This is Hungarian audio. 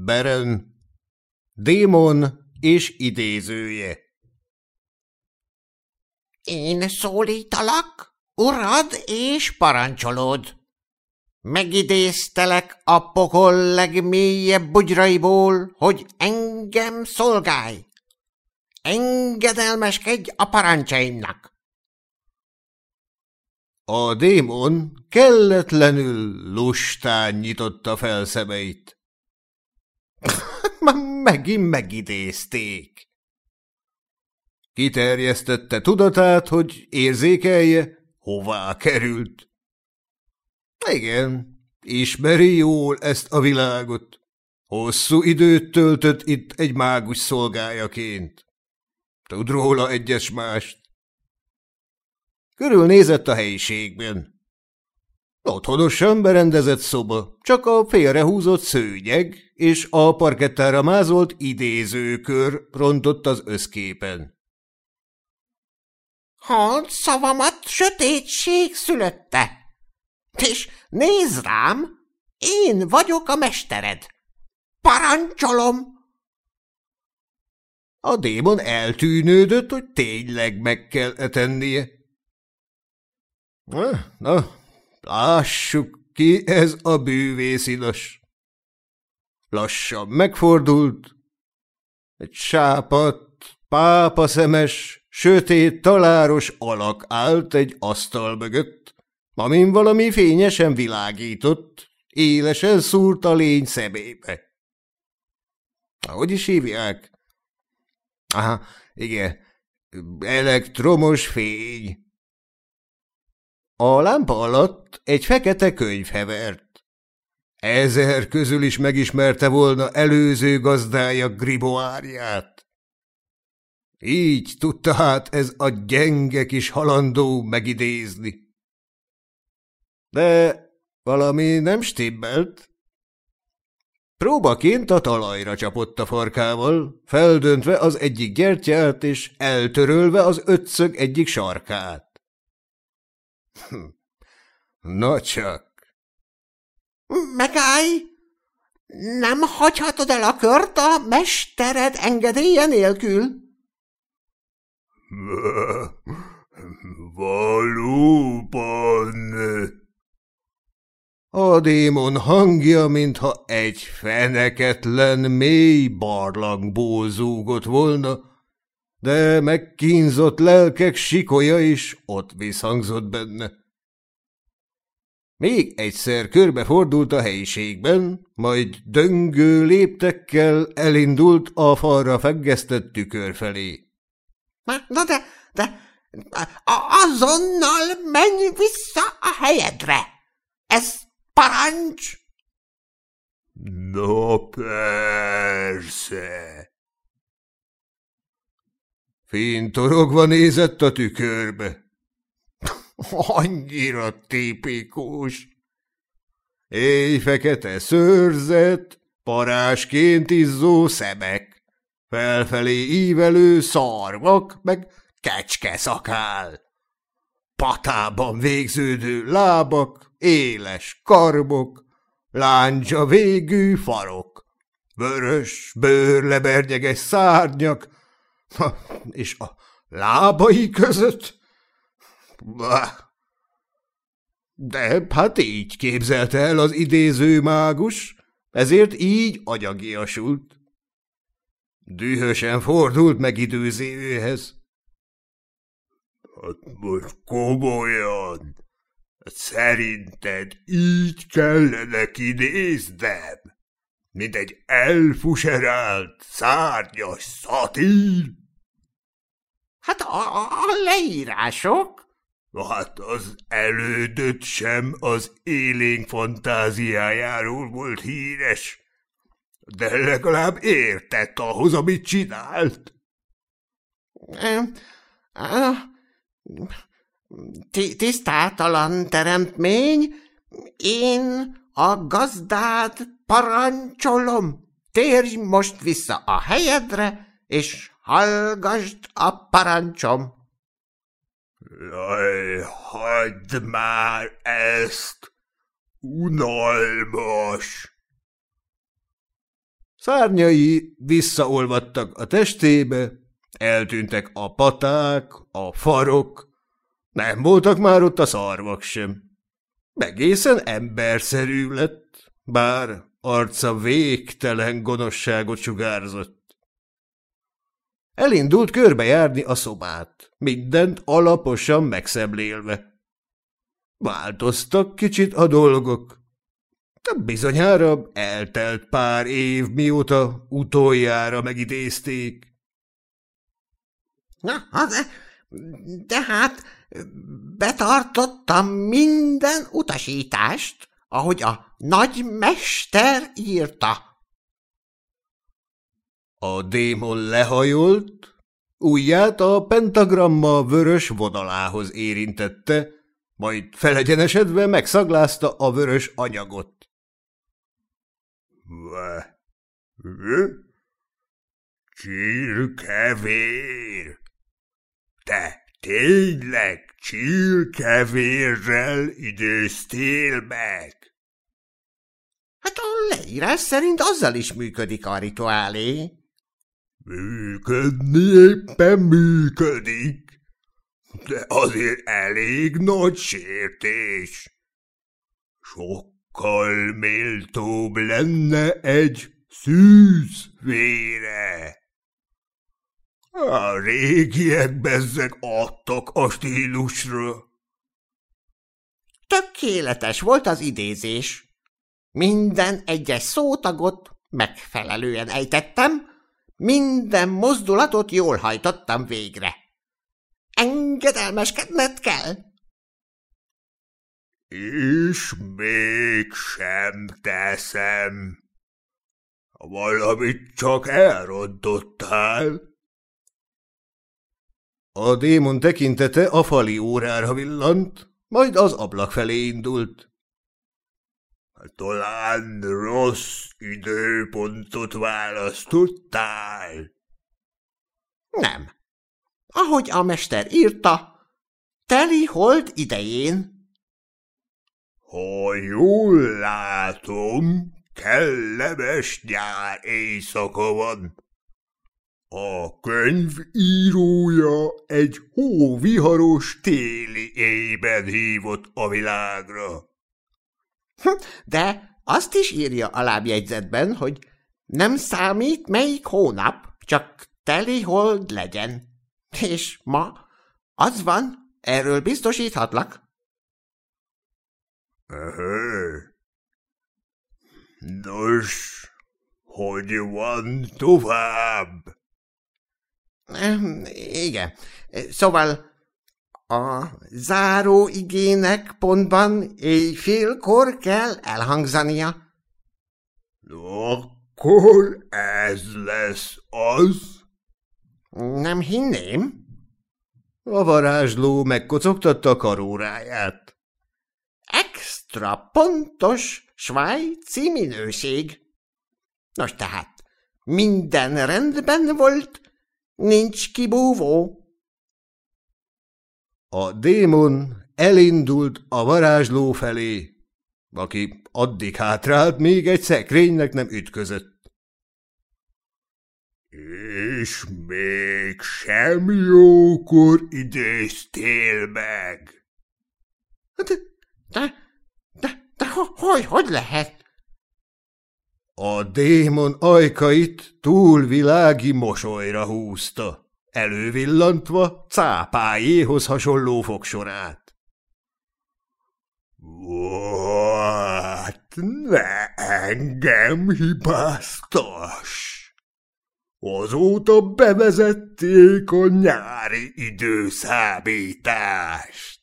Beren, démon és idézője. Én szólítalak, urad és parancsolód. Megidéztelek a pokol legmélyebb bugyraiból, hogy engem szolgálj. Engedelmeskedj a parancsaimnak. A démon kelletlenül lustán nyitotta fel szemeit. Megint megidézték. Kiterjesztette tudatát, hogy érzékelje, hová került. Igen, ismeri jól ezt a világot. Hosszú időt töltött itt egy mágus szolgájaként. Tud róla egyes mást. Körülnézett a helyiségben. Otthonosan berendezett szoba, csak a félrehúzott szőnyeg és a parkettára mázolt idézőkör rontott az összképen. Hallt szavamat sötétség szülötte, és nézd rám, én vagyok a mestered. Parancsolom! A démon eltűnődött, hogy tényleg meg kell etennie. Na, na, lássuk, ki ez a bűvészidas. Lassan megfordult. Egy sápat, pápaszemes, sötét, taláros alak állt egy asztal mögött, amin valami fényesen világított, élesen szúrt a lény szemébe. Hogy is hívják? Aha, igen, elektromos fény. A lámpa alatt egy fekete könyv hevert. Ezer közül is megismerte volna előző gazdája griboárját. Így tudta hát ez a gyenge kis halandó megidézni. De valami nem stimmelt. Próbaként a talajra csapott a farkával, feldöntve az egyik gyertyát és eltörölve az ötszög egyik sarkát. Hm. Na csak. Megállj! Nem hagyhatod el a kört a mestered engedélye nélkül? Valóban. A démon hangja, mintha egy feneketlen, mély barlangból zúgott volna, de megkínzott lelkek sikolya is ott visszhangzott benne. Még egyszer körbefordult a helyiségben, majd döngő léptekkel elindult a falra feggesztett tükör felé. – Na de, de azonnal menj vissza a helyedre! Ez parancs! – No persze! Fintorogva nézett a tükörbe. Annyira tipikus. Éjfekete szőrzet, parásként izzó szemek, felfelé ívelő szarvak, meg kecske szakál. Patában végződő lábak, éles karbok, láncsa végű farok, vörös, bőrlebernyeges szárnyak, és a lábai között? De hát így képzelte el az idéző mágus, ezért így agyagiasult. Dühösen fordult meg időzőhez. Hát most komolyan, szerinted így kellene kinéznem, mint egy elfuserált, szárnyas szatír? Hát a, a leírások? Hát az elődött sem az élénk fantáziájáról volt híres, de legalább értett ahhoz, amit csinált. Tisztátalan teremtmény, én a gazdád parancsolom, térj most vissza a helyedre, és hallgasd a parancsom. Jaj, hagyd már ezt! Unalmas! Szárnyai visszaolvadtak a testébe, eltűntek a paták, a farok, nem voltak már ott a szarvak sem. Egészen emberszerű lett, bár arca végtelen gonoszságot sugárzott. Elindult körbejárni a szobát, mindent alaposan megszemlélve. Változtak kicsit a dolgok. De bizonyára eltelt pár év, mióta utoljára megidézték. Na, de, de hát betartottam minden utasítást, ahogy a nagy mester írta. A démon lehajolt, ujját a pentagramma vörös vonalához érintette, majd felegyenesedve megszaglázta a vörös anyagot. Csirkevér! Te tényleg csirkevérrel időztél meg? Hát a leírás szerint azzal is működik a rituálé. Működni éppen működik, de azért elég nagy sértés. Sokkal méltóbb lenne egy szűz vére. A régiek bezzeg adtak a stílusra. Tökéletes volt az idézés. Minden egyes szótagot megfelelően ejtettem, minden mozdulatot jól hajtottam végre. Engedelmeskedned kell. És mégsem teszem. Valamit csak elrontottál. A démon tekintete a fali órára villant, majd az ablak felé indult. Talán rossz időpontot választottál? Nem. Ahogy a mester írta, teli hold idején. Ha jól látom, kellemes nyár éjszaka van. A könyv írója egy hóviharos téli éjben hívott a világra. De azt is írja a lábjegyzetben, hogy nem számít melyik hónap, csak teli hold legyen. És ma az van, erről biztosíthatlak. Nos, hogy van tovább? Igen, szóval a záró igének pontban éjfélkor kell elhangzania. Akkor ez lesz az? Nem hinném. A varázsló megkocogtatta karóráját. Extra pontos svájci minőség. Nos tehát, minden rendben volt, nincs kibúvó. A démon elindult a varázsló felé, aki addig hátrált, még egy szekrénynek nem ütközött. És még sem jókor idéztél meg. De, de, de, de hogy, hogy lehet? A démon ajkait túlvilági mosolyra húzta elővillantva cápájéhoz hasonló fogsorát. Hát ne engem hibáztas! Azóta bevezették a nyári időszámítást.